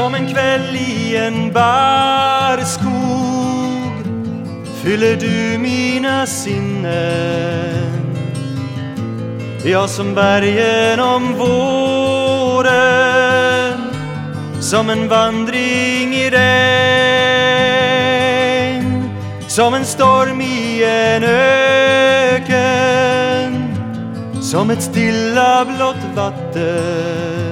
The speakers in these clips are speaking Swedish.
Som en kväll i en barskog fyller du mina sinnen. Jag som bergen om våren Som en vandring i regn Som en storm i en öken Som ett stilla blått vatten.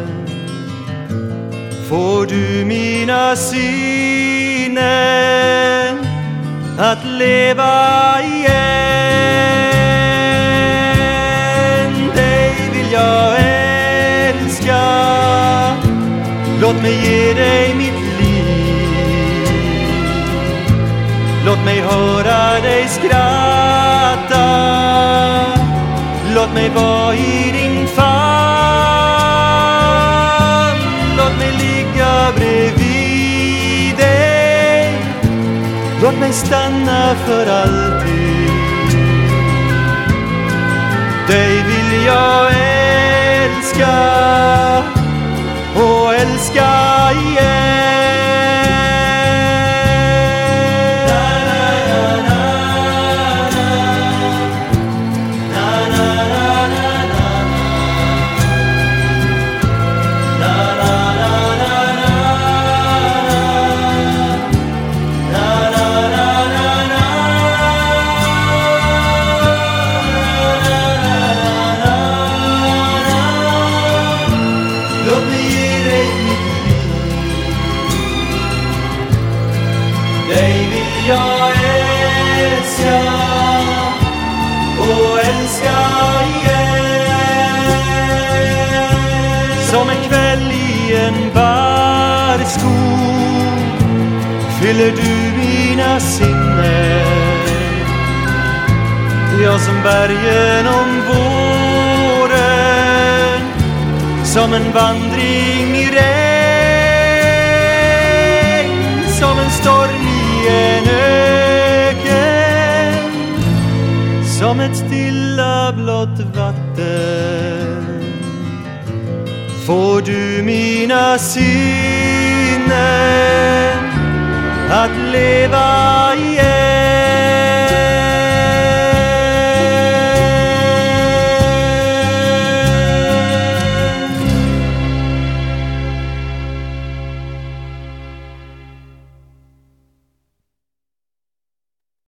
Får du mina sinnen att leva igen? Dig vill jag älska. Låt mig ge dig mitt liv. Låt mig höra dig skratta. Låt mig vara i din Låt mig stanna för alltid. Dig vill jag älska och älska igen. Jag älska och älska igen. Som en kväll i en barskog fyller du mina sinnen. Jag som bergen om våren som en vandring i regn. Som ett stilla blått vatten Får du mina sinnen att leva